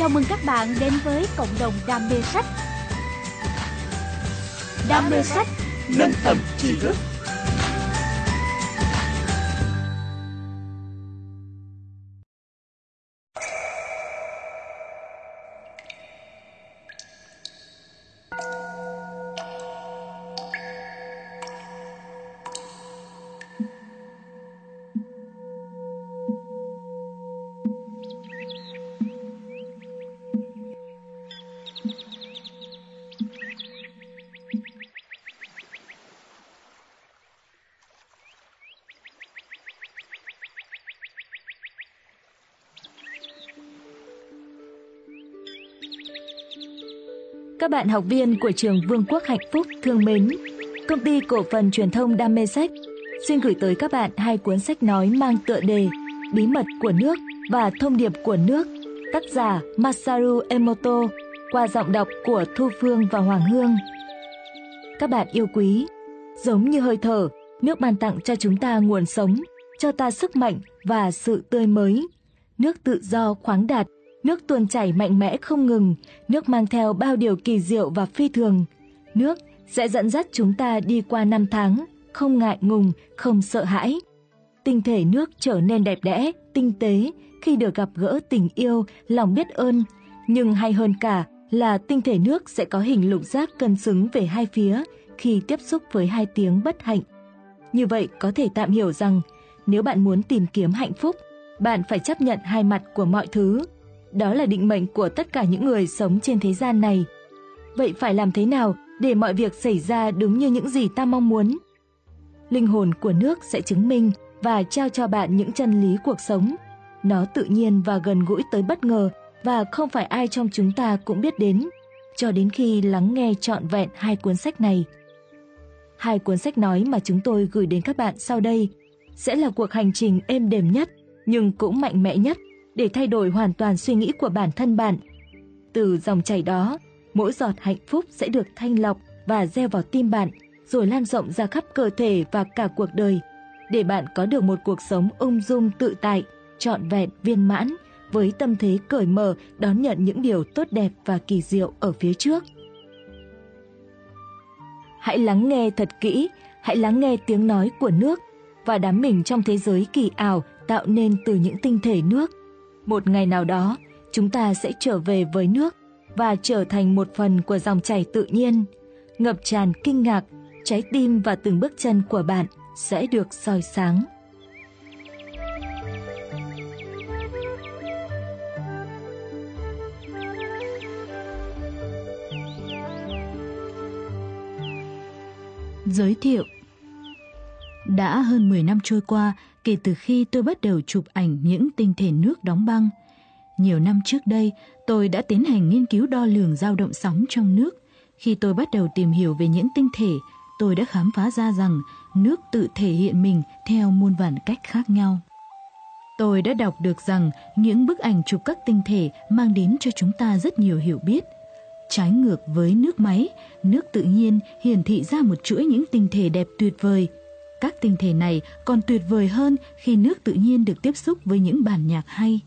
Chào mừng các bạn đến với cộng đồng đam mê sách. Đam mê sách, nâng tầm tri thức. Các bạn học viên của trường Vương quốc Hạnh Phúc thương mến, công ty cổ phần truyền thông Đam mê sách xin gửi tới các bạn hai cuốn sách nói mang tựa đề Bí mật của nước và Thông điệp của nước, tác giả Masaru Emoto qua giọng đọc của Thu Phương và Hoàng Hương. Các bạn yêu quý, giống như hơi thở, nước ban tặng cho chúng ta nguồn sống, cho ta sức mạnh và sự tươi mới. Nước tự do khoáng đạt Nước tuôn chảy mạnh mẽ không ngừng, nước mang theo bao điều kỳ diệu và phi thường. Nước sẽ dẫn dắt chúng ta đi qua năm tháng, không ngại ngùng, không sợ hãi. Tinh thể nước trở nên đẹp đẽ, tinh tế khi được gặp gỡ tình yêu, lòng biết ơn. Nhưng hay hơn cả là tinh thể nước sẽ có hình lục giác cân xứng về hai phía khi tiếp xúc với hai tiếng bất hạnh. Như vậy có thể tạm hiểu rằng nếu bạn muốn tìm kiếm hạnh phúc, bạn phải chấp nhận hai mặt của mọi thứ đó là định mệnh của tất cả những người sống trên thế gian này. Vậy phải làm thế nào để mọi việc xảy ra đúng như những gì ta mong muốn? Linh hồn của nước sẽ chứng minh và trao cho bạn những chân lý cuộc sống. Nó tự nhiên và gần gũi tới bất ngờ và không phải ai trong chúng ta cũng biết đến, cho đến khi lắng nghe trọn vẹn hai cuốn sách này. Hai cuốn sách nói mà chúng tôi gửi đến các bạn sau đây sẽ là cuộc hành trình êm đềm nhất nhưng cũng mạnh mẽ nhất để thay đổi hoàn toàn suy nghĩ của bản thân bạn. Từ dòng chảy đó, mỗi giọt hạnh phúc sẽ được thanh lọc và gieo vào tim bạn, rồi lan rộng ra khắp cơ thể và cả cuộc đời, để bạn có được một cuộc sống ung dung tự tại, trọn vẹn viên mãn, với tâm thế cởi mở đón nhận những điều tốt đẹp và kỳ diệu ở phía trước. Hãy lắng nghe thật kỹ, hãy lắng nghe tiếng nói của nước và đắm mình trong thế giới kỳ ảo tạo nên từ những tinh thể nước một ngày nào đó, chúng ta sẽ trở về với nước và trở thành một phần của dòng chảy tự nhiên. Ngập tràn kinh ngạc, trái tim và từng bước chân của bạn sẽ được soi sáng. Giới thiệu Đã hơn 10 năm trôi qua, kể từ khi tôi bắt đầu chụp ảnh những tinh thể nước đóng băng. Nhiều năm trước đây, tôi đã tiến hành nghiên cứu đo lường dao động sóng trong nước. Khi tôi bắt đầu tìm hiểu về những tinh thể, tôi đã khám phá ra rằng nước tự thể hiện mình theo muôn vàn cách khác nhau. Tôi đã đọc được rằng những bức ảnh chụp các tinh thể mang đến cho chúng ta rất nhiều hiểu biết. Trái ngược với nước máy, nước tự nhiên hiển thị ra một chuỗi những tinh thể đẹp tuyệt vời – các tinh thể này còn tuyệt vời hơn khi nước tự nhiên được tiếp xúc với những bản nhạc hay.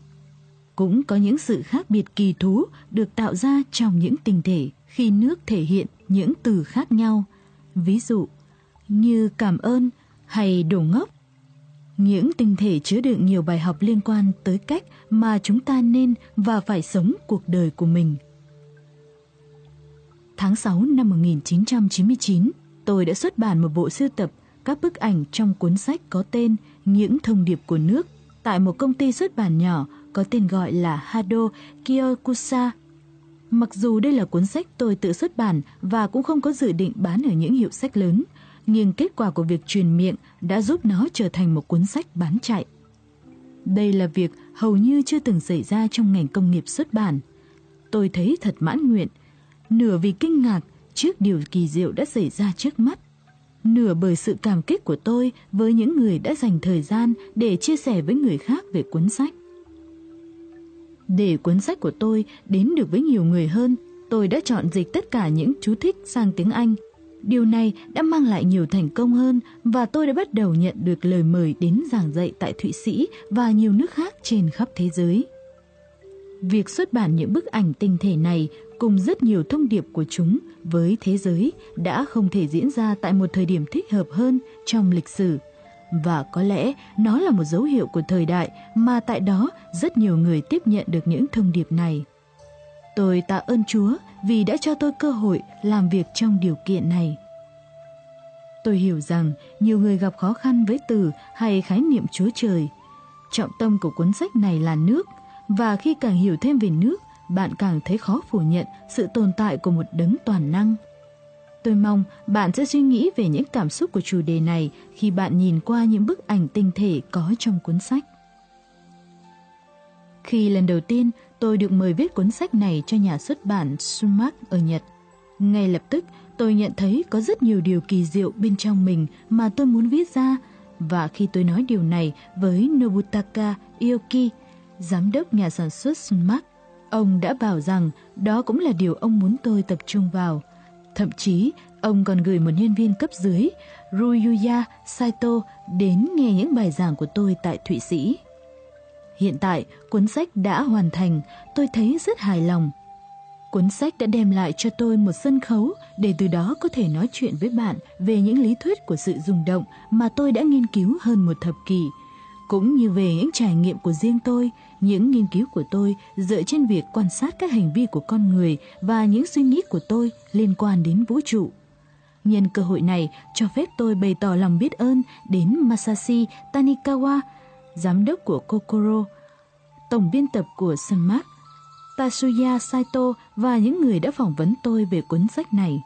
Cũng có những sự khác biệt kỳ thú được tạo ra trong những tinh thể khi nước thể hiện những từ khác nhau. Ví dụ như cảm ơn hay đồ ngốc. Những tinh thể chứa đựng nhiều bài học liên quan tới cách mà chúng ta nên và phải sống cuộc đời của mình. Tháng 6 năm 1999, tôi đã xuất bản một bộ sưu tập các bức ảnh trong cuốn sách có tên Những thông điệp của nước tại một công ty xuất bản nhỏ có tên gọi là Hado Kyokusa. Mặc dù đây là cuốn sách tôi tự xuất bản và cũng không có dự định bán ở những hiệu sách lớn, nhưng kết quả của việc truyền miệng đã giúp nó trở thành một cuốn sách bán chạy. Đây là việc hầu như chưa từng xảy ra trong ngành công nghiệp xuất bản. Tôi thấy thật mãn nguyện, nửa vì kinh ngạc trước điều kỳ diệu đã xảy ra trước mắt, nửa bởi sự cảm kích của tôi với những người đã dành thời gian để chia sẻ với người khác về cuốn sách. Để cuốn sách của tôi đến được với nhiều người hơn, tôi đã chọn dịch tất cả những chú thích sang tiếng Anh. Điều này đã mang lại nhiều thành công hơn và tôi đã bắt đầu nhận được lời mời đến giảng dạy tại Thụy Sĩ và nhiều nước khác trên khắp thế giới. Việc xuất bản những bức ảnh tinh thể này cùng rất nhiều thông điệp của chúng với thế giới đã không thể diễn ra tại một thời điểm thích hợp hơn trong lịch sử. Và có lẽ nó là một dấu hiệu của thời đại mà tại đó rất nhiều người tiếp nhận được những thông điệp này. Tôi tạ ơn Chúa vì đã cho tôi cơ hội làm việc trong điều kiện này. Tôi hiểu rằng nhiều người gặp khó khăn với từ hay khái niệm Chúa Trời. Trọng tâm của cuốn sách này là nước, và khi càng hiểu thêm về nước, bạn càng thấy khó phủ nhận sự tồn tại của một đấng toàn năng. Tôi mong bạn sẽ suy nghĩ về những cảm xúc của chủ đề này khi bạn nhìn qua những bức ảnh tinh thể có trong cuốn sách. Khi lần đầu tiên tôi được mời viết cuốn sách này cho nhà xuất bản Sumac ở Nhật, ngay lập tức tôi nhận thấy có rất nhiều điều kỳ diệu bên trong mình mà tôi muốn viết ra và khi tôi nói điều này với Nobutaka Ioki, giám đốc nhà sản xuất Sumac, ông đã bảo rằng đó cũng là điều ông muốn tôi tập trung vào. Thậm chí, ông còn gửi một nhân viên cấp dưới, Ruyuya Saito, đến nghe những bài giảng của tôi tại Thụy Sĩ. Hiện tại, cuốn sách đã hoàn thành, tôi thấy rất hài lòng. Cuốn sách đã đem lại cho tôi một sân khấu để từ đó có thể nói chuyện với bạn về những lý thuyết của sự rung động mà tôi đã nghiên cứu hơn một thập kỷ, cũng như về những trải nghiệm của riêng tôi, những nghiên cứu của tôi dựa trên việc quan sát các hành vi của con người và những suy nghĩ của tôi liên quan đến vũ trụ. Nhân cơ hội này cho phép tôi bày tỏ lòng biết ơn đến Masashi Tanikawa, giám đốc của Kokoro, tổng biên tập của Sunmark, Tatsuya Saito và những người đã phỏng vấn tôi về cuốn sách này.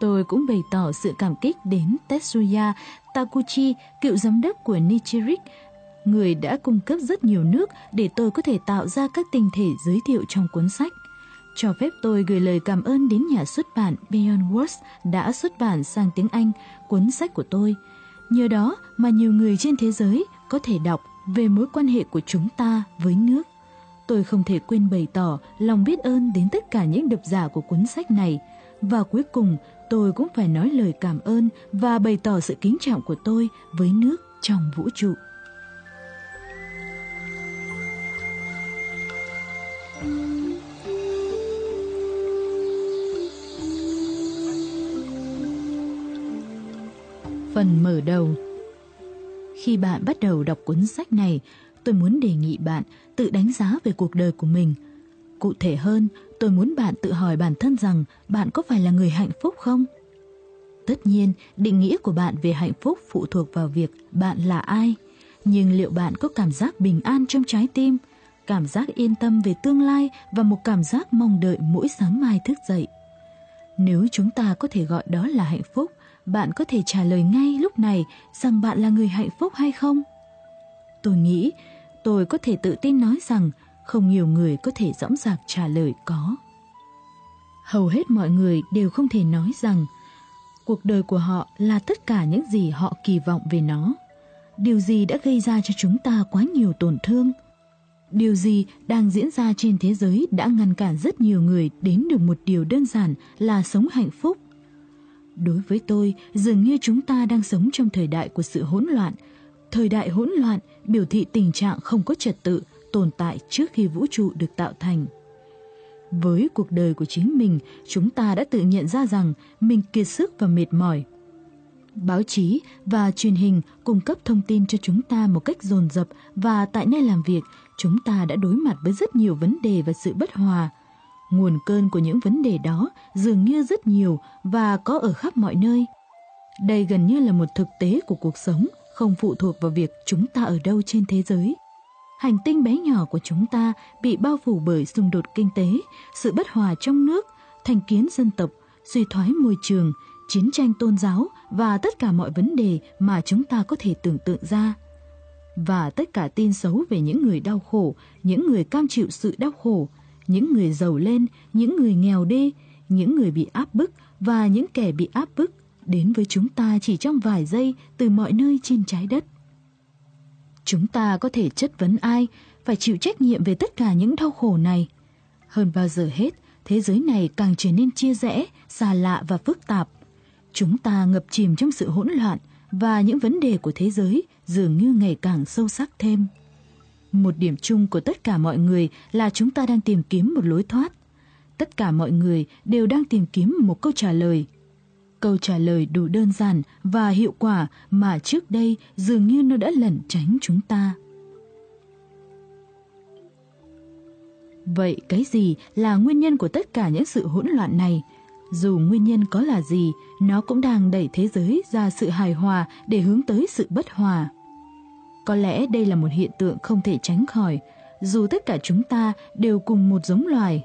Tôi cũng bày tỏ sự cảm kích đến Tetsuya Takuchi, cựu giám đốc của Nichirik, người đã cung cấp rất nhiều nước để tôi có thể tạo ra các tinh thể giới thiệu trong cuốn sách. Cho phép tôi gửi lời cảm ơn đến nhà xuất bản Beyond Words đã xuất bản sang tiếng Anh cuốn sách của tôi. Nhờ đó mà nhiều người trên thế giới có thể đọc về mối quan hệ của chúng ta với nước. Tôi không thể quên bày tỏ lòng biết ơn đến tất cả những độc giả của cuốn sách này. Và cuối cùng, tôi cũng phải nói lời cảm ơn và bày tỏ sự kính trọng của tôi với nước trong vũ trụ. Phần mở đầu Khi bạn bắt đầu đọc cuốn sách này, tôi muốn đề nghị bạn tự đánh giá về cuộc đời của mình. Cụ thể hơn, tôi muốn bạn tự hỏi bản thân rằng bạn có phải là người hạnh phúc không? Tất nhiên, định nghĩa của bạn về hạnh phúc phụ thuộc vào việc bạn là ai. Nhưng liệu bạn có cảm giác bình an trong trái tim, cảm giác yên tâm về tương lai và một cảm giác mong đợi mỗi sáng mai thức dậy? Nếu chúng ta có thể gọi đó là hạnh phúc, bạn có thể trả lời ngay lúc này rằng bạn là người hạnh phúc hay không? Tôi nghĩ, tôi có thể tự tin nói rằng không nhiều người có thể dõng dạc trả lời có. Hầu hết mọi người đều không thể nói rằng cuộc đời của họ là tất cả những gì họ kỳ vọng về nó. Điều gì đã gây ra cho chúng ta quá nhiều tổn thương? Điều gì đang diễn ra trên thế giới đã ngăn cản rất nhiều người đến được một điều đơn giản là sống hạnh phúc? Đối với tôi, dường như chúng ta đang sống trong thời đại của sự hỗn loạn. Thời đại hỗn loạn biểu thị tình trạng không có trật tự tồn tại trước khi vũ trụ được tạo thành. Với cuộc đời của chính mình, chúng ta đã tự nhận ra rằng mình kiệt sức và mệt mỏi. Báo chí và truyền hình cung cấp thông tin cho chúng ta một cách dồn dập và tại nơi làm việc, chúng ta đã đối mặt với rất nhiều vấn đề và sự bất hòa. Nguồn cơn của những vấn đề đó dường như rất nhiều và có ở khắp mọi nơi. Đây gần như là một thực tế của cuộc sống, không phụ thuộc vào việc chúng ta ở đâu trên thế giới. Hành tinh bé nhỏ của chúng ta bị bao phủ bởi xung đột kinh tế, sự bất hòa trong nước, thành kiến dân tộc, suy thoái môi trường, chiến tranh tôn giáo và tất cả mọi vấn đề mà chúng ta có thể tưởng tượng ra. Và tất cả tin xấu về những người đau khổ, những người cam chịu sự đau khổ, những người giàu lên, những người nghèo đi, những người bị áp bức và những kẻ bị áp bức đến với chúng ta chỉ trong vài giây từ mọi nơi trên trái đất. Chúng ta có thể chất vấn ai phải chịu trách nhiệm về tất cả những đau khổ này. Hơn bao giờ hết, thế giới này càng trở nên chia rẽ, xa lạ và phức tạp. Chúng ta ngập chìm trong sự hỗn loạn và những vấn đề của thế giới dường như ngày càng sâu sắc thêm. Một điểm chung của tất cả mọi người là chúng ta đang tìm kiếm một lối thoát. Tất cả mọi người đều đang tìm kiếm một câu trả lời. Câu trả lời đủ đơn giản và hiệu quả mà trước đây dường như nó đã lẩn tránh chúng ta. Vậy cái gì là nguyên nhân của tất cả những sự hỗn loạn này? Dù nguyên nhân có là gì, nó cũng đang đẩy thế giới ra sự hài hòa để hướng tới sự bất hòa. Có lẽ đây là một hiện tượng không thể tránh khỏi, dù tất cả chúng ta đều cùng một giống loài.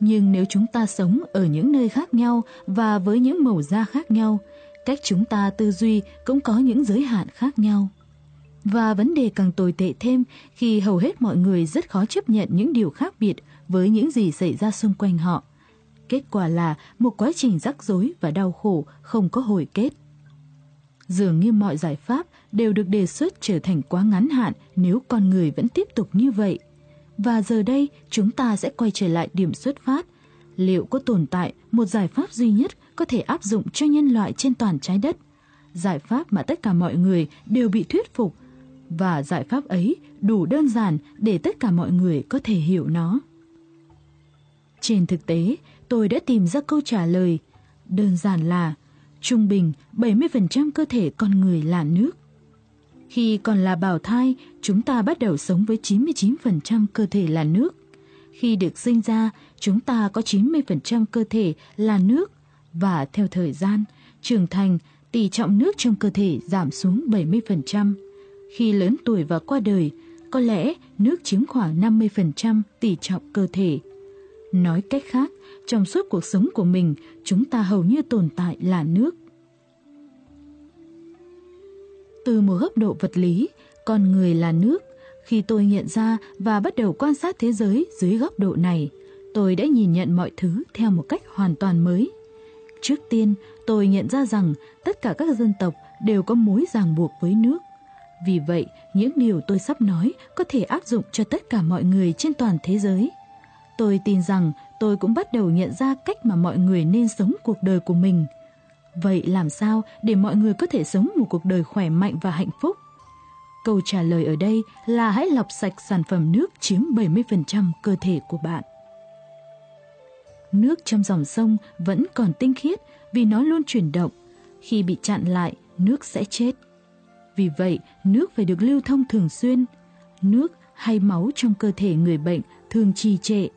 Nhưng nếu chúng ta sống ở những nơi khác nhau và với những màu da khác nhau, cách chúng ta tư duy cũng có những giới hạn khác nhau. Và vấn đề càng tồi tệ thêm khi hầu hết mọi người rất khó chấp nhận những điều khác biệt với những gì xảy ra xung quanh họ. Kết quả là một quá trình rắc rối và đau khổ không có hồi kết. Dường như mọi giải pháp đều được đề xuất trở thành quá ngắn hạn nếu con người vẫn tiếp tục như vậy. Và giờ đây chúng ta sẽ quay trở lại điểm xuất phát. Liệu có tồn tại một giải pháp duy nhất có thể áp dụng cho nhân loại trên toàn trái đất? Giải pháp mà tất cả mọi người đều bị thuyết phục và giải pháp ấy đủ đơn giản để tất cả mọi người có thể hiểu nó. Trên thực tế, tôi đã tìm ra câu trả lời. Đơn giản là trung bình 70% cơ thể con người là nước. Khi còn là bào thai, chúng ta bắt đầu sống với 99% cơ thể là nước. Khi được sinh ra, chúng ta có 90% cơ thể là nước và theo thời gian, trưởng thành, tỷ trọng nước trong cơ thể giảm xuống 70%. Khi lớn tuổi và qua đời, có lẽ nước chiếm khoảng 50% tỷ trọng cơ thể. Nói cách khác, trong suốt cuộc sống của mình, chúng ta hầu như tồn tại là nước. Từ một góc độ vật lý, con người là nước. Khi tôi nhận ra và bắt đầu quan sát thế giới dưới góc độ này, tôi đã nhìn nhận mọi thứ theo một cách hoàn toàn mới. Trước tiên, tôi nhận ra rằng tất cả các dân tộc đều có mối ràng buộc với nước. Vì vậy, những điều tôi sắp nói có thể áp dụng cho tất cả mọi người trên toàn thế giới. Tôi tin rằng tôi cũng bắt đầu nhận ra cách mà mọi người nên sống cuộc đời của mình. Vậy làm sao để mọi người có thể sống một cuộc đời khỏe mạnh và hạnh phúc? Câu trả lời ở đây là hãy lọc sạch sản phẩm nước chiếm 70% cơ thể của bạn. Nước trong dòng sông vẫn còn tinh khiết vì nó luôn chuyển động. Khi bị chặn lại, nước sẽ chết. Vì vậy, nước phải được lưu thông thường xuyên. Nước hay máu trong cơ thể người bệnh thường trì trệ.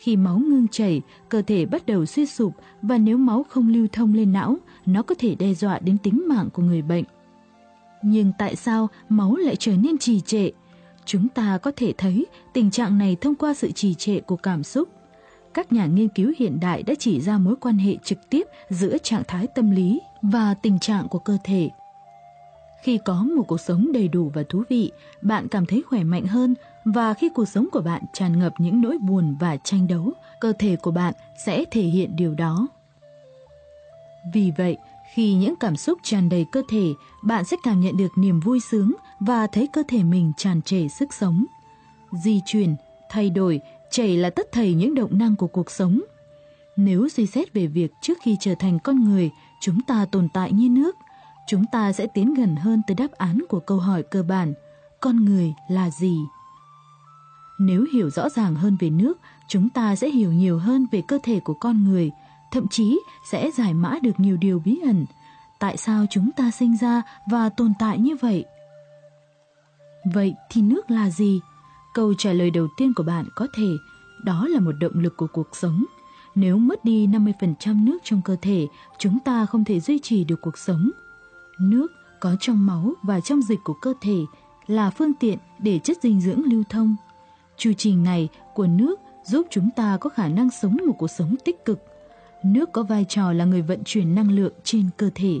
Khi máu ngưng chảy, cơ thể bắt đầu suy sụp và nếu máu không lưu thông lên não, nó có thể đe dọa đến tính mạng của người bệnh. Nhưng tại sao máu lại trở nên trì trệ? Chúng ta có thể thấy tình trạng này thông qua sự trì trệ của cảm xúc. Các nhà nghiên cứu hiện đại đã chỉ ra mối quan hệ trực tiếp giữa trạng thái tâm lý và tình trạng của cơ thể. Khi có một cuộc sống đầy đủ và thú vị, bạn cảm thấy khỏe mạnh hơn và khi cuộc sống của bạn tràn ngập những nỗi buồn và tranh đấu, cơ thể của bạn sẽ thể hiện điều đó. Vì vậy, khi những cảm xúc tràn đầy cơ thể, bạn sẽ cảm nhận được niềm vui sướng và thấy cơ thể mình tràn trề sức sống. Di chuyển, thay đổi, chảy là tất thầy những động năng của cuộc sống. Nếu suy xét về việc trước khi trở thành con người, chúng ta tồn tại như nước – chúng ta sẽ tiến gần hơn tới đáp án của câu hỏi cơ bản, con người là gì? Nếu hiểu rõ ràng hơn về nước, chúng ta sẽ hiểu nhiều hơn về cơ thể của con người, thậm chí sẽ giải mã được nhiều điều bí ẩn. Tại sao chúng ta sinh ra và tồn tại như vậy? Vậy thì nước là gì? Câu trả lời đầu tiên của bạn có thể đó là một động lực của cuộc sống. Nếu mất đi 50% nước trong cơ thể, chúng ta không thể duy trì được cuộc sống. Nước có trong máu và trong dịch của cơ thể là phương tiện để chất dinh dưỡng lưu thông. Chu trình này của nước giúp chúng ta có khả năng sống một cuộc sống tích cực. Nước có vai trò là người vận chuyển năng lượng trên cơ thể.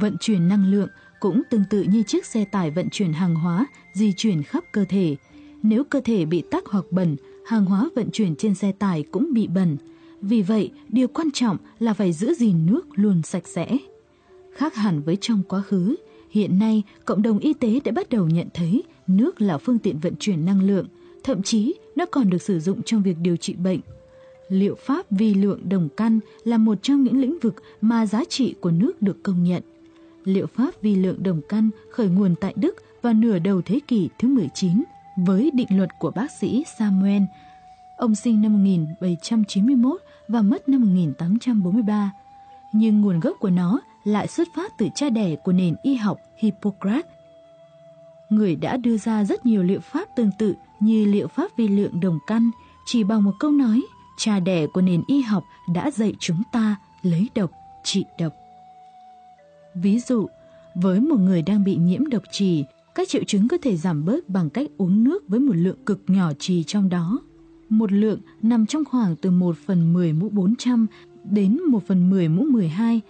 Vận chuyển năng lượng cũng tương tự như chiếc xe tải vận chuyển hàng hóa di chuyển khắp cơ thể. Nếu cơ thể bị tắc hoặc bẩn, hàng hóa vận chuyển trên xe tải cũng bị bẩn. Vì vậy, điều quan trọng là phải giữ gìn nước luôn sạch sẽ. Khác hẳn với trong quá khứ, hiện nay cộng đồng y tế đã bắt đầu nhận thấy nước là phương tiện vận chuyển năng lượng, thậm chí nó còn được sử dụng trong việc điều trị bệnh. Liệu pháp vi lượng đồng căn là một trong những lĩnh vực mà giá trị của nước được công nhận. Liệu pháp vi lượng đồng căn khởi nguồn tại Đức vào nửa đầu thế kỷ thứ 19 với định luật của bác sĩ Samuel. Ông sinh năm 1791 và mất năm 1843. Nhưng nguồn gốc của nó lại xuất phát từ cha đẻ của nền y học Hippocrates. Người đã đưa ra rất nhiều liệu pháp tương tự như liệu pháp vi lượng đồng căn chỉ bằng một câu nói cha đẻ của nền y học đã dạy chúng ta lấy độc trị độc. Ví dụ, với một người đang bị nhiễm độc trì, các triệu chứng có thể giảm bớt bằng cách uống nước với một lượng cực nhỏ trì trong đó. Một lượng nằm trong khoảng từ 1 phần 10 mũ 400 đến 1 phần 10 mũ 12.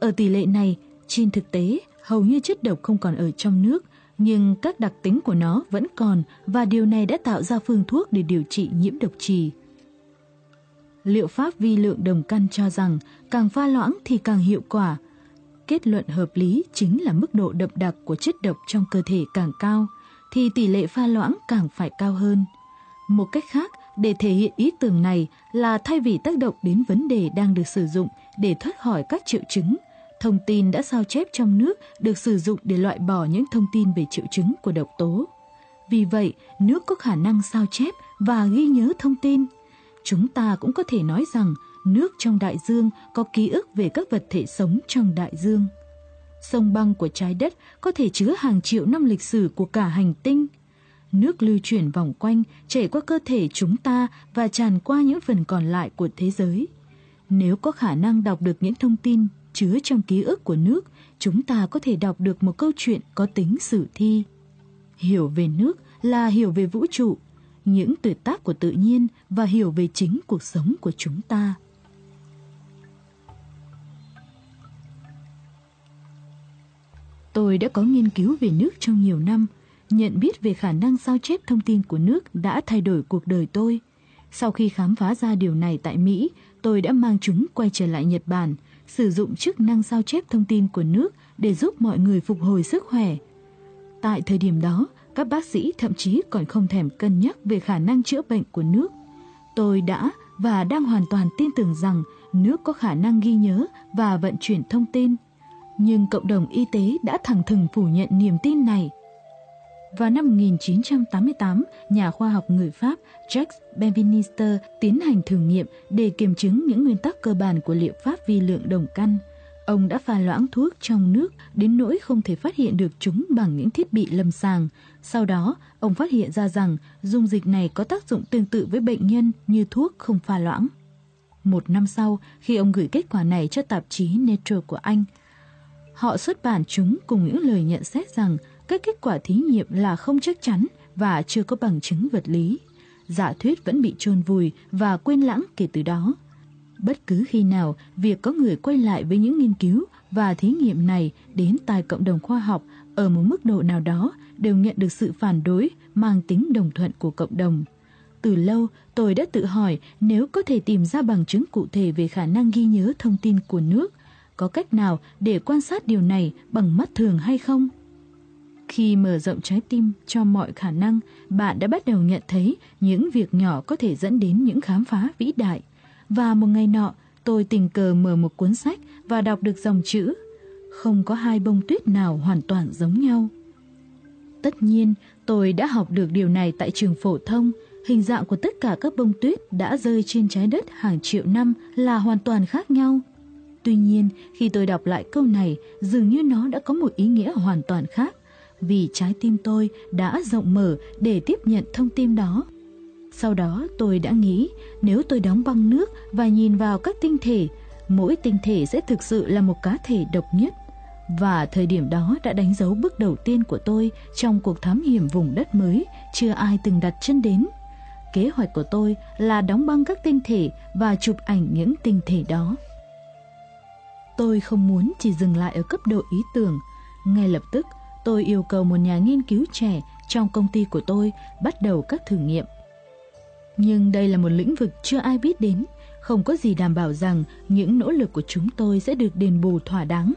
Ở tỷ lệ này, trên thực tế, hầu như chất độc không còn ở trong nước, nhưng các đặc tính của nó vẫn còn và điều này đã tạo ra phương thuốc để điều trị nhiễm độc trì. Liệu pháp vi lượng đồng căn cho rằng càng pha loãng thì càng hiệu quả. Kết luận hợp lý chính là mức độ đậm đặc của chất độc trong cơ thể càng cao, thì tỷ lệ pha loãng càng phải cao hơn. Một cách khác để thể hiện ý tưởng này là thay vì tác động đến vấn đề đang được sử dụng để thoát khỏi các triệu chứng, thông tin đã sao chép trong nước được sử dụng để loại bỏ những thông tin về triệu chứng của độc tố. Vì vậy, nước có khả năng sao chép và ghi nhớ thông tin. Chúng ta cũng có thể nói rằng nước trong đại dương có ký ức về các vật thể sống trong đại dương. Sông băng của trái đất có thể chứa hàng triệu năm lịch sử của cả hành tinh. Nước lưu chuyển vòng quanh chảy qua cơ thể chúng ta và tràn qua những phần còn lại của thế giới. Nếu có khả năng đọc được những thông tin chứa trong ký ức của nước, chúng ta có thể đọc được một câu chuyện có tính sử thi. Hiểu về nước là hiểu về vũ trụ, những tuyệt tác của tự nhiên và hiểu về chính cuộc sống của chúng ta. Tôi đã có nghiên cứu về nước trong nhiều năm, nhận biết về khả năng sao chép thông tin của nước đã thay đổi cuộc đời tôi. Sau khi khám phá ra điều này tại Mỹ, tôi đã mang chúng quay trở lại Nhật Bản, sử dụng chức năng sao chép thông tin của nước để giúp mọi người phục hồi sức khỏe. Tại thời điểm đó, các bác sĩ thậm chí còn không thèm cân nhắc về khả năng chữa bệnh của nước. Tôi đã và đang hoàn toàn tin tưởng rằng nước có khả năng ghi nhớ và vận chuyển thông tin. Nhưng cộng đồng y tế đã thẳng thừng phủ nhận niềm tin này. Vào năm 1988, nhà khoa học người Pháp Jacques Benvenister tiến hành thử nghiệm để kiểm chứng những nguyên tắc cơ bản của liệu pháp vi lượng đồng căn. Ông đã pha loãng thuốc trong nước đến nỗi không thể phát hiện được chúng bằng những thiết bị lâm sàng. Sau đó, ông phát hiện ra rằng dung dịch này có tác dụng tương tự với bệnh nhân như thuốc không pha loãng. Một năm sau, khi ông gửi kết quả này cho tạp chí Nature của Anh, họ xuất bản chúng cùng những lời nhận xét rằng các kết quả thí nghiệm là không chắc chắn và chưa có bằng chứng vật lý. Giả thuyết vẫn bị chôn vùi và quên lãng kể từ đó. Bất cứ khi nào việc có người quay lại với những nghiên cứu và thí nghiệm này đến tai cộng đồng khoa học ở một mức độ nào đó đều nhận được sự phản đối mang tính đồng thuận của cộng đồng. Từ lâu, tôi đã tự hỏi nếu có thể tìm ra bằng chứng cụ thể về khả năng ghi nhớ thông tin của nước, có cách nào để quan sát điều này bằng mắt thường hay không? Khi mở rộng trái tim cho mọi khả năng, bạn đã bắt đầu nhận thấy những việc nhỏ có thể dẫn đến những khám phá vĩ đại. Và một ngày nọ, tôi tình cờ mở một cuốn sách và đọc được dòng chữ Không có hai bông tuyết nào hoàn toàn giống nhau. Tất nhiên, tôi đã học được điều này tại trường phổ thông. Hình dạng của tất cả các bông tuyết đã rơi trên trái đất hàng triệu năm là hoàn toàn khác nhau. Tuy nhiên, khi tôi đọc lại câu này, dường như nó đã có một ý nghĩa hoàn toàn khác, vì trái tim tôi đã rộng mở để tiếp nhận thông tin đó. Sau đó tôi đã nghĩ nếu tôi đóng băng nước và nhìn vào các tinh thể, mỗi tinh thể sẽ thực sự là một cá thể độc nhất. Và thời điểm đó đã đánh dấu bước đầu tiên của tôi trong cuộc thám hiểm vùng đất mới chưa ai từng đặt chân đến. Kế hoạch của tôi là đóng băng các tinh thể và chụp ảnh những tinh thể đó. Tôi không muốn chỉ dừng lại ở cấp độ ý tưởng. Ngay lập tức, tôi yêu cầu một nhà nghiên cứu trẻ trong công ty của tôi bắt đầu các thử nghiệm. Nhưng đây là một lĩnh vực chưa ai biết đến, không có gì đảm bảo rằng những nỗ lực của chúng tôi sẽ được đền bù thỏa đáng.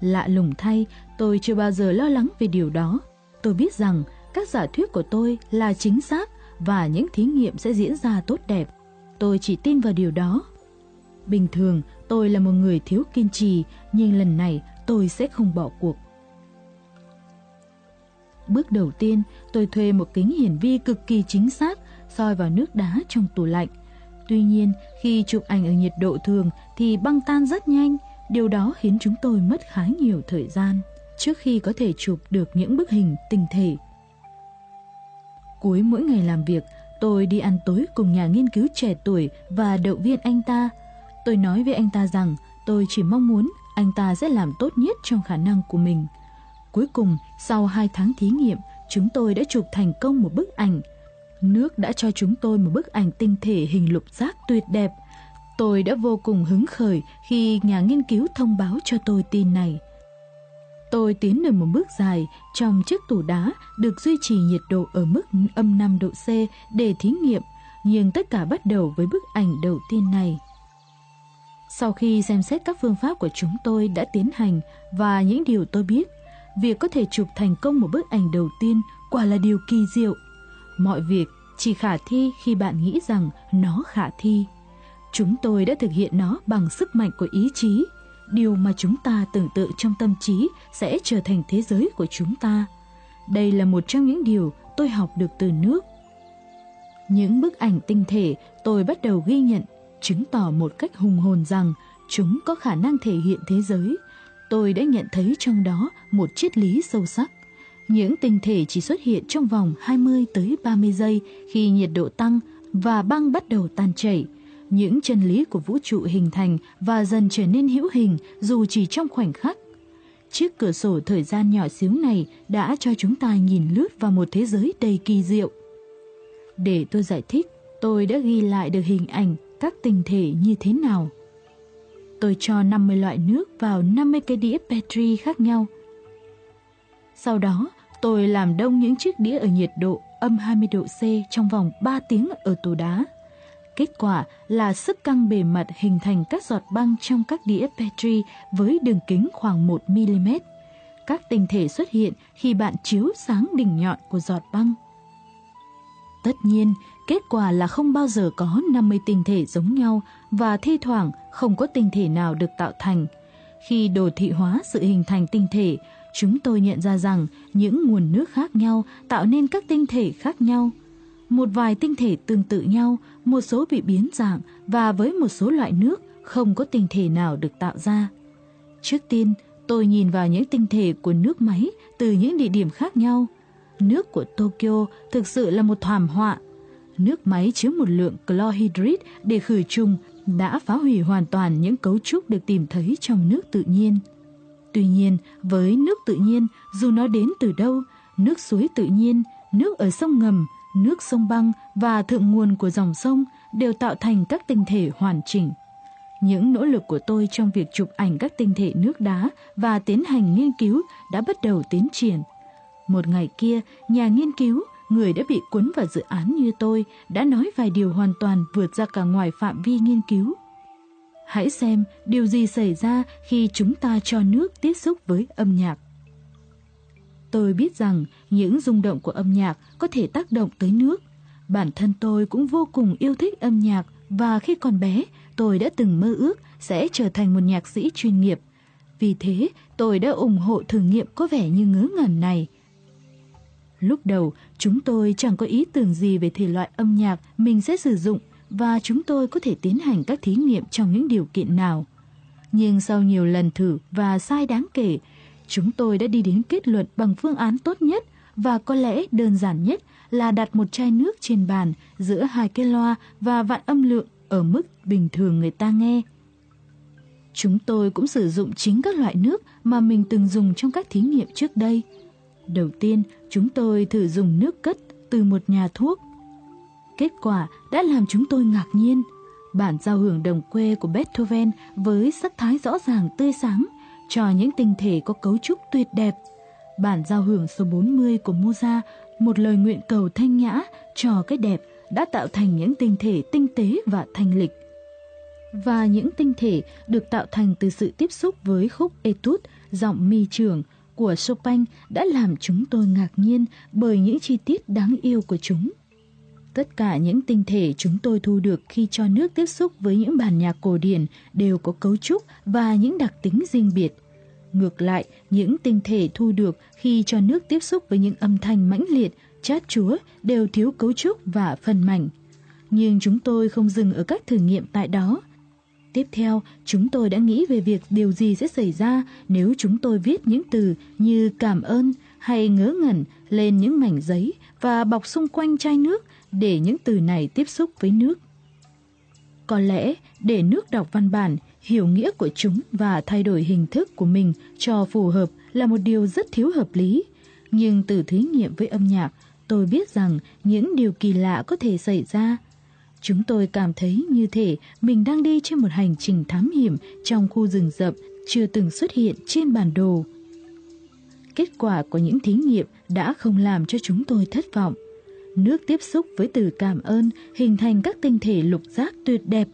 Lạ lùng thay, tôi chưa bao giờ lo lắng về điều đó. Tôi biết rằng các giả thuyết của tôi là chính xác và những thí nghiệm sẽ diễn ra tốt đẹp. Tôi chỉ tin vào điều đó. Bình thường, tôi là một người thiếu kiên trì, nhưng lần này tôi sẽ không bỏ cuộc. Bước đầu tiên, tôi thuê một kính hiển vi cực kỳ chính xác soi vào nước đá trong tủ lạnh. Tuy nhiên, khi chụp ảnh ở nhiệt độ thường thì băng tan rất nhanh, điều đó khiến chúng tôi mất khá nhiều thời gian trước khi có thể chụp được những bức hình tinh thể. Cuối mỗi ngày làm việc, tôi đi ăn tối cùng nhà nghiên cứu trẻ tuổi và động viên anh ta. Tôi nói với anh ta rằng tôi chỉ mong muốn anh ta sẽ làm tốt nhất trong khả năng của mình. Cuối cùng, sau 2 tháng thí nghiệm, chúng tôi đã chụp thành công một bức ảnh. Nước đã cho chúng tôi một bức ảnh tinh thể hình lục giác tuyệt đẹp. Tôi đã vô cùng hứng khởi khi nhà nghiên cứu thông báo cho tôi tin này. Tôi tiến được một bước dài trong chiếc tủ đá được duy trì nhiệt độ ở mức âm 5 độ C để thí nghiệm, nhưng tất cả bắt đầu với bức ảnh đầu tiên này. Sau khi xem xét các phương pháp của chúng tôi đã tiến hành và những điều tôi biết, việc có thể chụp thành công một bức ảnh đầu tiên quả là điều kỳ diệu. Mọi việc chỉ khả thi khi bạn nghĩ rằng nó khả thi. Chúng tôi đã thực hiện nó bằng sức mạnh của ý chí điều mà chúng ta tưởng tượng trong tâm trí sẽ trở thành thế giới của chúng ta. Đây là một trong những điều tôi học được từ nước. Những bức ảnh tinh thể tôi bắt đầu ghi nhận, chứng tỏ một cách hùng hồn rằng chúng có khả năng thể hiện thế giới. Tôi đã nhận thấy trong đó một triết lý sâu sắc. Những tinh thể chỉ xuất hiện trong vòng 20 tới 30 giây khi nhiệt độ tăng và băng bắt đầu tan chảy những chân lý của vũ trụ hình thành và dần trở nên hữu hình dù chỉ trong khoảnh khắc. Chiếc cửa sổ thời gian nhỏ xíu này đã cho chúng ta nhìn lướt vào một thế giới đầy kỳ diệu. Để tôi giải thích, tôi đã ghi lại được hình ảnh các tinh thể như thế nào. Tôi cho 50 loại nước vào 50 cái đĩa Petri khác nhau. Sau đó, tôi làm đông những chiếc đĩa ở nhiệt độ âm 20 độ C trong vòng 3 tiếng ở tủ đá. Kết quả là sức căng bề mặt hình thành các giọt băng trong các đĩa Petri với đường kính khoảng 1mm. Các tinh thể xuất hiện khi bạn chiếu sáng đỉnh nhọn của giọt băng. Tất nhiên, kết quả là không bao giờ có 50 tinh thể giống nhau và thi thoảng không có tinh thể nào được tạo thành. Khi đồ thị hóa sự hình thành tinh thể, chúng tôi nhận ra rằng những nguồn nước khác nhau tạo nên các tinh thể khác nhau – một vài tinh thể tương tự nhau, một số bị biến dạng và với một số loại nước không có tinh thể nào được tạo ra. Trước tiên, tôi nhìn vào những tinh thể của nước máy từ những địa điểm khác nhau. Nước của Tokyo thực sự là một thảm họa. Nước máy chứa một lượng chlorhydrit để khử trùng đã phá hủy hoàn toàn những cấu trúc được tìm thấy trong nước tự nhiên. Tuy nhiên, với nước tự nhiên, dù nó đến từ đâu, nước suối tự nhiên, nước ở sông ngầm, nước sông băng và thượng nguồn của dòng sông đều tạo thành các tinh thể hoàn chỉnh. Những nỗ lực của tôi trong việc chụp ảnh các tinh thể nước đá và tiến hành nghiên cứu đã bắt đầu tiến triển. Một ngày kia, nhà nghiên cứu, người đã bị cuốn vào dự án như tôi, đã nói vài điều hoàn toàn vượt ra cả ngoài phạm vi nghiên cứu. Hãy xem điều gì xảy ra khi chúng ta cho nước tiếp xúc với âm nhạc. Tôi biết rằng những rung động của âm nhạc có thể tác động tới nước. Bản thân tôi cũng vô cùng yêu thích âm nhạc và khi còn bé, tôi đã từng mơ ước sẽ trở thành một nhạc sĩ chuyên nghiệp. Vì thế, tôi đã ủng hộ thử nghiệm có vẻ như ngớ ngẩn này. Lúc đầu, chúng tôi chẳng có ý tưởng gì về thể loại âm nhạc mình sẽ sử dụng và chúng tôi có thể tiến hành các thí nghiệm trong những điều kiện nào. Nhưng sau nhiều lần thử và sai đáng kể, Chúng tôi đã đi đến kết luận bằng phương án tốt nhất và có lẽ đơn giản nhất là đặt một chai nước trên bàn giữa hai cái loa và vạn âm lượng ở mức bình thường người ta nghe. Chúng tôi cũng sử dụng chính các loại nước mà mình từng dùng trong các thí nghiệm trước đây. Đầu tiên, chúng tôi thử dùng nước cất từ một nhà thuốc. Kết quả đã làm chúng tôi ngạc nhiên. Bản giao hưởng đồng quê của Beethoven với sắc thái rõ ràng tươi sáng cho những tinh thể có cấu trúc tuyệt đẹp. Bản giao hưởng số 40 của Mozart, một lời nguyện cầu thanh nhã cho cái đẹp đã tạo thành những tinh thể tinh tế và thanh lịch. Và những tinh thể được tạo thành từ sự tiếp xúc với khúc etude, giọng mi trường của Chopin đã làm chúng tôi ngạc nhiên bởi những chi tiết đáng yêu của chúng. Tất cả những tinh thể chúng tôi thu được khi cho nước tiếp xúc với những bản nhạc cổ điển đều có cấu trúc và những đặc tính riêng biệt. Ngược lại, những tinh thể thu được khi cho nước tiếp xúc với những âm thanh mãnh liệt, chát chúa đều thiếu cấu trúc và phần mảnh. Nhưng chúng tôi không dừng ở các thử nghiệm tại đó. Tiếp theo, chúng tôi đã nghĩ về việc điều gì sẽ xảy ra nếu chúng tôi viết những từ như cảm ơn hay ngớ ngẩn lên những mảnh giấy và bọc xung quanh chai nước để những từ này tiếp xúc với nước. Có lẽ để nước đọc văn bản, hiểu nghĩa của chúng và thay đổi hình thức của mình cho phù hợp là một điều rất thiếu hợp lý. Nhưng từ thí nghiệm với âm nhạc, tôi biết rằng những điều kỳ lạ có thể xảy ra. Chúng tôi cảm thấy như thể mình đang đi trên một hành trình thám hiểm trong khu rừng rậm chưa từng xuất hiện trên bản đồ. Kết quả của những thí nghiệm đã không làm cho chúng tôi thất vọng. Nước tiếp xúc với từ cảm ơn hình thành các tinh thể lục giác tuyệt đẹp.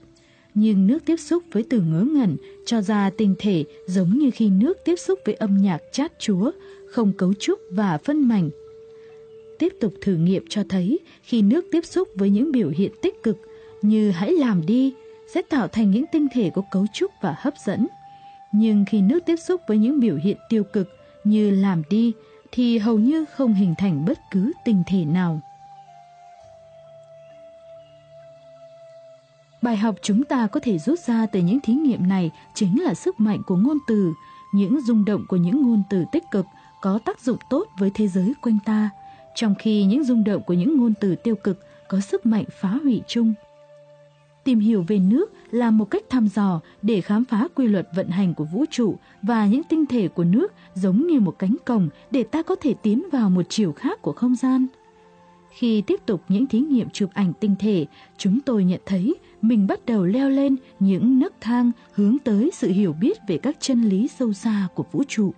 Nhưng nước tiếp xúc với từ ngớ ngẩn cho ra tinh thể giống như khi nước tiếp xúc với âm nhạc chát chúa, không cấu trúc và phân mảnh. Tiếp tục thử nghiệm cho thấy khi nước tiếp xúc với những biểu hiện tích cực như hãy làm đi sẽ tạo thành những tinh thể có cấu trúc và hấp dẫn. Nhưng khi nước tiếp xúc với những biểu hiện tiêu cực như làm đi thì hầu như không hình thành bất cứ tinh thể nào. Bài học chúng ta có thể rút ra từ những thí nghiệm này chính là sức mạnh của ngôn từ, những rung động của những ngôn từ tích cực có tác dụng tốt với thế giới quanh ta, trong khi những rung động của những ngôn từ tiêu cực có sức mạnh phá hủy chung. Tìm hiểu về nước là một cách thăm dò để khám phá quy luật vận hành của vũ trụ và những tinh thể của nước giống như một cánh cổng để ta có thể tiến vào một chiều khác của không gian. Khi tiếp tục những thí nghiệm chụp ảnh tinh thể, chúng tôi nhận thấy mình bắt đầu leo lên những nấc thang hướng tới sự hiểu biết về các chân lý sâu xa của vũ trụ.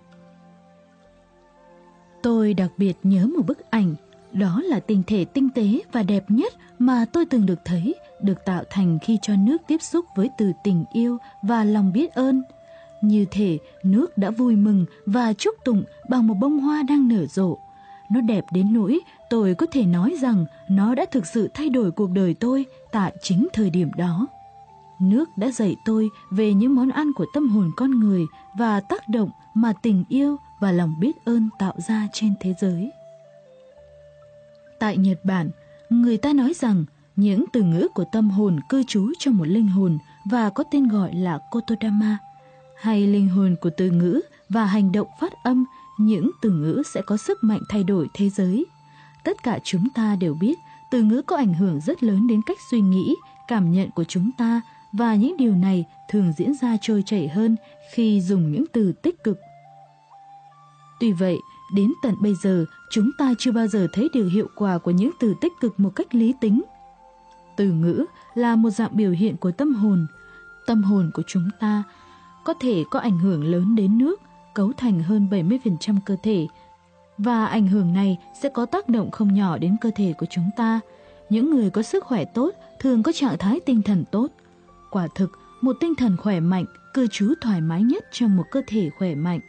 Tôi đặc biệt nhớ một bức ảnh, đó là tinh thể tinh tế và đẹp nhất mà tôi từng được thấy, được tạo thành khi cho nước tiếp xúc với từ tình yêu và lòng biết ơn. Như thể nước đã vui mừng và chúc tụng bằng một bông hoa đang nở rộ. Nó đẹp đến nỗi tôi có thể nói rằng nó đã thực sự thay đổi cuộc đời tôi tại chính thời điểm đó. Nước đã dạy tôi về những món ăn của tâm hồn con người và tác động mà tình yêu và lòng biết ơn tạo ra trên thế giới. Tại Nhật Bản, người ta nói rằng những từ ngữ của tâm hồn cư trú trong một linh hồn và có tên gọi là Kotodama, hay linh hồn của từ ngữ và hành động phát âm, những từ ngữ sẽ có sức mạnh thay đổi thế giới. Tất cả chúng ta đều biết từ ngữ có ảnh hưởng rất lớn đến cách suy nghĩ, cảm nhận của chúng ta và những điều này thường diễn ra trôi chảy hơn khi dùng những từ tích cực. Tuy vậy, đến tận bây giờ, chúng ta chưa bao giờ thấy được hiệu quả của những từ tích cực một cách lý tính. Từ ngữ là một dạng biểu hiện của tâm hồn. Tâm hồn của chúng ta có thể có ảnh hưởng lớn đến nước, cấu thành hơn 70% cơ thể, và ảnh hưởng này sẽ có tác động không nhỏ đến cơ thể của chúng ta. Những người có sức khỏe tốt thường có trạng thái tinh thần tốt. Quả thực, một tinh thần khỏe mạnh cư trú thoải mái nhất trong một cơ thể khỏe mạnh.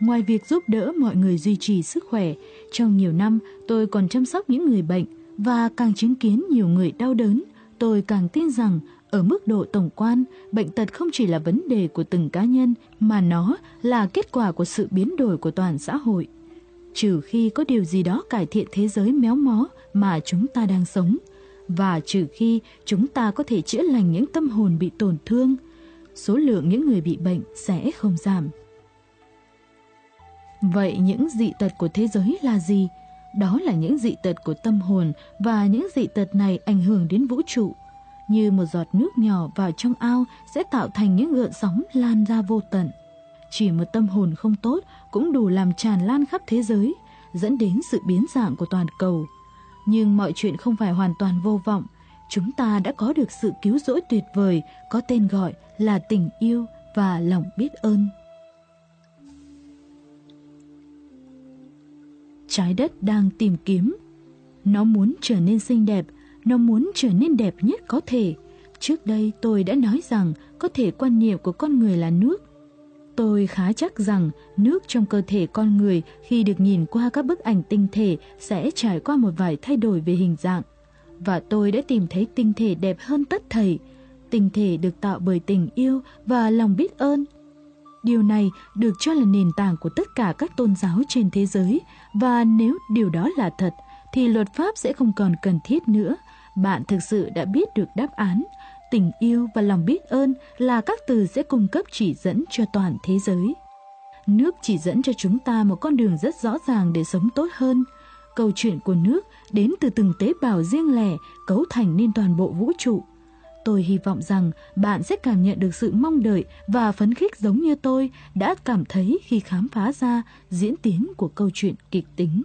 Ngoài việc giúp đỡ mọi người duy trì sức khỏe, trong nhiều năm tôi còn chăm sóc những người bệnh và càng chứng kiến nhiều người đau đớn, tôi càng tin rằng ở mức độ tổng quan, bệnh tật không chỉ là vấn đề của từng cá nhân mà nó là kết quả của sự biến đổi của toàn xã hội. Trừ khi có điều gì đó cải thiện thế giới méo mó mà chúng ta đang sống, và trừ khi chúng ta có thể chữa lành những tâm hồn bị tổn thương, số lượng những người bị bệnh sẽ không giảm. Vậy những dị tật của thế giới là gì? Đó là những dị tật của tâm hồn và những dị tật này ảnh hưởng đến vũ trụ như một giọt nước nhỏ vào trong ao sẽ tạo thành những gợn sóng lan ra vô tận. Chỉ một tâm hồn không tốt cũng đủ làm tràn lan khắp thế giới, dẫn đến sự biến dạng của toàn cầu. Nhưng mọi chuyện không phải hoàn toàn vô vọng, chúng ta đã có được sự cứu rỗi tuyệt vời có tên gọi là tình yêu và lòng biết ơn. Trái đất đang tìm kiếm. Nó muốn trở nên xinh đẹp, nó muốn trở nên đẹp nhất có thể. Trước đây tôi đã nói rằng có thể quan niệm của con người là nước. Tôi khá chắc rằng nước trong cơ thể con người khi được nhìn qua các bức ảnh tinh thể sẽ trải qua một vài thay đổi về hình dạng. Và tôi đã tìm thấy tinh thể đẹp hơn tất thảy. Tinh thể được tạo bởi tình yêu và lòng biết ơn. Điều này được cho là nền tảng của tất cả các tôn giáo trên thế giới và nếu điều đó là thật, thì luật pháp sẽ không còn cần thiết nữa. Bạn thực sự đã biết được đáp án. Tình yêu và lòng biết ơn là các từ sẽ cung cấp chỉ dẫn cho toàn thế giới. Nước chỉ dẫn cho chúng ta một con đường rất rõ ràng để sống tốt hơn. Câu chuyện của nước đến từ từng tế bào riêng lẻ cấu thành nên toàn bộ vũ trụ. Tôi hy vọng rằng bạn sẽ cảm nhận được sự mong đợi và phấn khích giống như tôi đã cảm thấy khi khám phá ra diễn tiến của câu chuyện kịch tính.